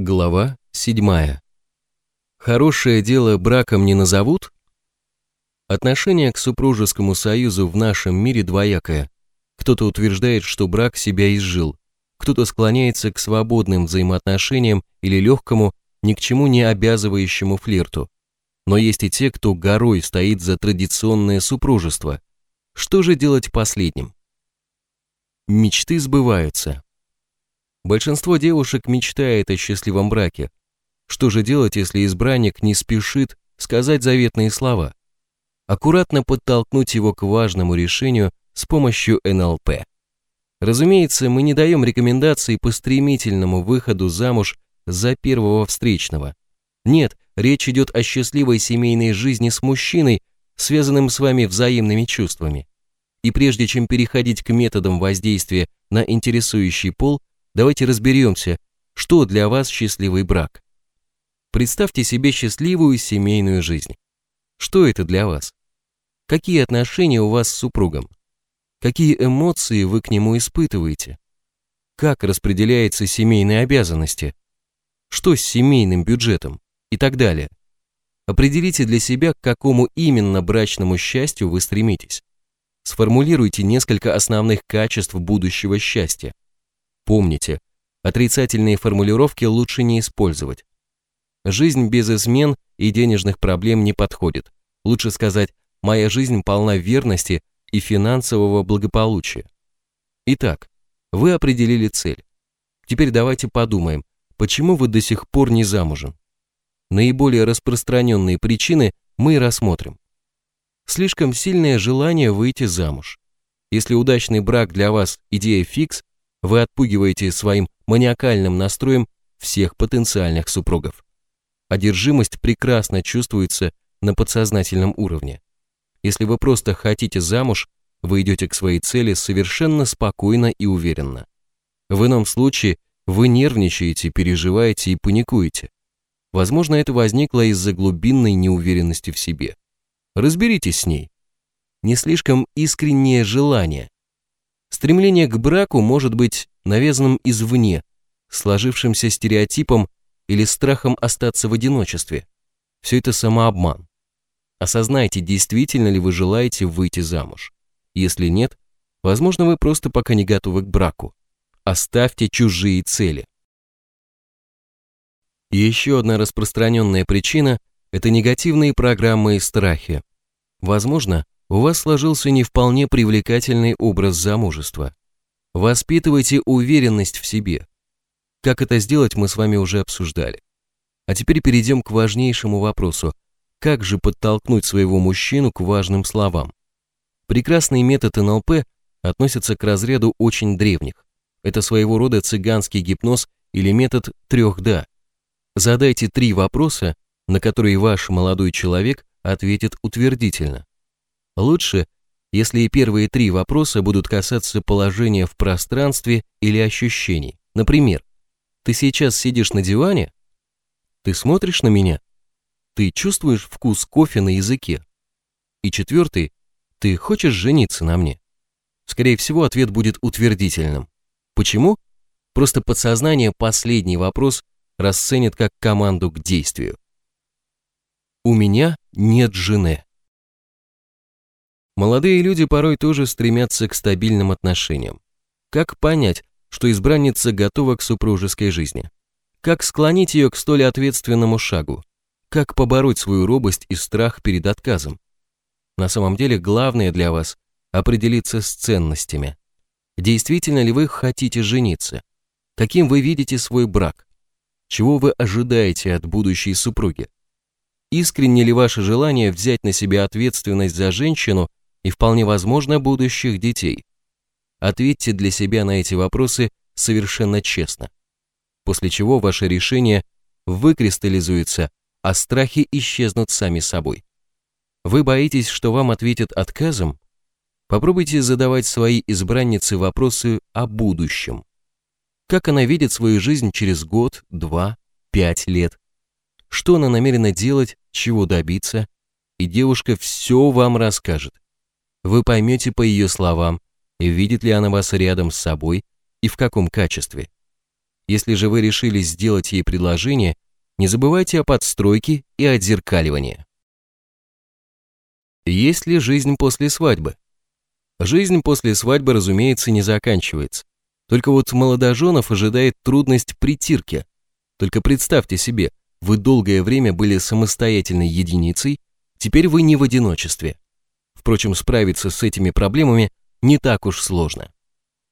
Глава 7. Хорошее дело браком не назовут? Отношение к супружескому союзу в нашем мире двоякое. Кто-то утверждает, что брак себя изжил, кто-то склоняется к свободным взаимоотношениям или легкому, ни к чему не обязывающему флирту. Но есть и те, кто горой стоит за традиционное супружество. Что же делать последним? Мечты сбываются. Большинство девушек мечтает о счастливом браке. Что же делать, если избранник не спешит сказать заветные слова? Аккуратно подтолкнуть его к важному решению с помощью НЛП. Разумеется, мы не даем рекомендаций по стремительному выходу замуж за первого встречного. Нет, речь идет о счастливой семейной жизни с мужчиной, связанным с вами взаимными чувствами. И прежде чем переходить к методам воздействия на интересующий пол, давайте разберемся, что для вас счастливый брак. Представьте себе счастливую семейную жизнь. Что это для вас? Какие отношения у вас с супругом? Какие эмоции вы к нему испытываете? Как распределяются семейные обязанности? Что с семейным бюджетом? И так далее. Определите для себя, к какому именно брачному счастью вы стремитесь. Сформулируйте несколько основных качеств будущего счастья. Помните, отрицательные формулировки лучше не использовать. Жизнь без измен и денежных проблем не подходит. Лучше сказать, моя жизнь полна верности и финансового благополучия. Итак, вы определили цель. Теперь давайте подумаем, почему вы до сих пор не замужем. Наиболее распространенные причины мы рассмотрим. Слишком сильное желание выйти замуж. Если удачный брак для вас идея фикс, вы отпугиваете своим маниакальным настроем всех потенциальных супругов. Одержимость прекрасно чувствуется на подсознательном уровне. Если вы просто хотите замуж, вы идете к своей цели совершенно спокойно и уверенно. В ином случае вы нервничаете, переживаете и паникуете. Возможно, это возникло из-за глубинной неуверенности в себе. Разберитесь с ней. Не слишком искреннее желание, Стремление к браку может быть навязанным извне, сложившимся стереотипом или страхом остаться в одиночестве. Все это самообман. Осознайте, действительно ли вы желаете выйти замуж. Если нет, возможно, вы просто пока не готовы к браку. Оставьте чужие цели. еще одна распространенная причина – это негативные программы и страхи. Возможно, у вас сложился не вполне привлекательный образ замужества. Воспитывайте уверенность в себе. Как это сделать, мы с вами уже обсуждали. А теперь перейдем к важнейшему вопросу. Как же подтолкнуть своего мужчину к важным словам? Прекрасный метод НЛП относится к разряду очень древних. Это своего рода цыганский гипноз или метод трех «да». Задайте три вопроса, на которые ваш молодой человек ответит утвердительно. Лучше, если и первые три вопроса будут касаться положения в пространстве или ощущений. Например, ты сейчас сидишь на диване? Ты смотришь на меня? Ты чувствуешь вкус кофе на языке? И четвертый, ты хочешь жениться на мне? Скорее всего, ответ будет утвердительным. Почему? Просто подсознание последний вопрос расценит как команду к действию. У меня нет жены. Молодые люди порой тоже стремятся к стабильным отношениям. Как понять, что избранница готова к супружеской жизни? Как склонить ее к столь ответственному шагу? Как побороть свою робость и страх перед отказом? На самом деле главное для вас – определиться с ценностями. Действительно ли вы хотите жениться? Каким вы видите свой брак? Чего вы ожидаете от будущей супруги? Искренне ли ваше желание взять на себя ответственность за женщину и вполне возможно будущих детей? Ответьте для себя на эти вопросы совершенно честно. После чего ваше решение выкристаллизуется, а страхи исчезнут сами собой. Вы боитесь, что вам ответят отказом? Попробуйте задавать своей избраннице вопросы о будущем. Как она видит свою жизнь через год, два, пять лет? Что она намерена делать, чего добиться? И девушка все вам расскажет вы поймете по ее словам, видит ли она вас рядом с собой и в каком качестве. Если же вы решили сделать ей предложение, не забывайте о подстройке и отзеркаливании. Есть ли жизнь после свадьбы? Жизнь после свадьбы, разумеется, не заканчивается. Только вот молодоженов ожидает трудность притирки. Только представьте себе, вы долгое время были самостоятельной единицей, теперь вы не в одиночестве. Впрочем, справиться с этими проблемами не так уж сложно.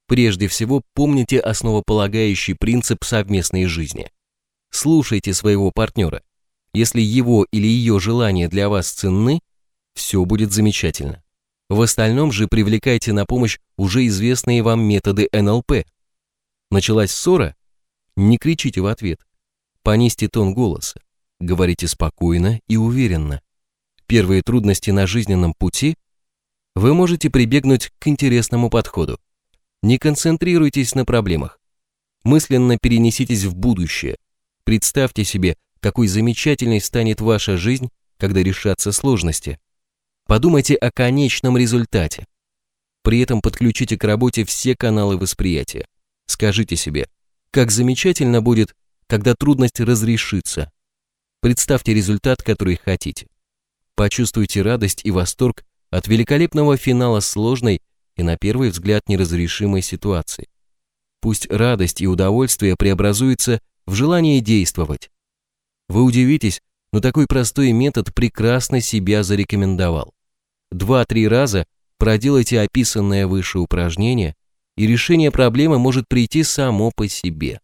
Прежде всего, помните основополагающий принцип совместной жизни. Слушайте своего партнера. Если его или ее желания для вас ценны, все будет замечательно. В остальном же привлекайте на помощь уже известные вам методы НЛП. Началась ссора? Не кричите в ответ. Понизьте тон голоса. Говорите спокойно и уверенно. Первые трудности на жизненном пути? Вы можете прибегнуть к интересному подходу. Не концентрируйтесь на проблемах. Мысленно перенеситесь в будущее. Представьте себе, какой замечательной станет ваша жизнь, когда решатся сложности. Подумайте о конечном результате. При этом подключите к работе все каналы восприятия. Скажите себе, как замечательно будет, когда трудность разрешится. Представьте результат, который хотите. Почувствуйте радость и восторг от великолепного финала сложной и на первый взгляд неразрешимой ситуации. Пусть радость и удовольствие преобразуются в желание действовать. Вы удивитесь, но такой простой метод прекрасно себя зарекомендовал. Два-три раза проделайте описанное выше упражнение, и решение проблемы может прийти само по себе.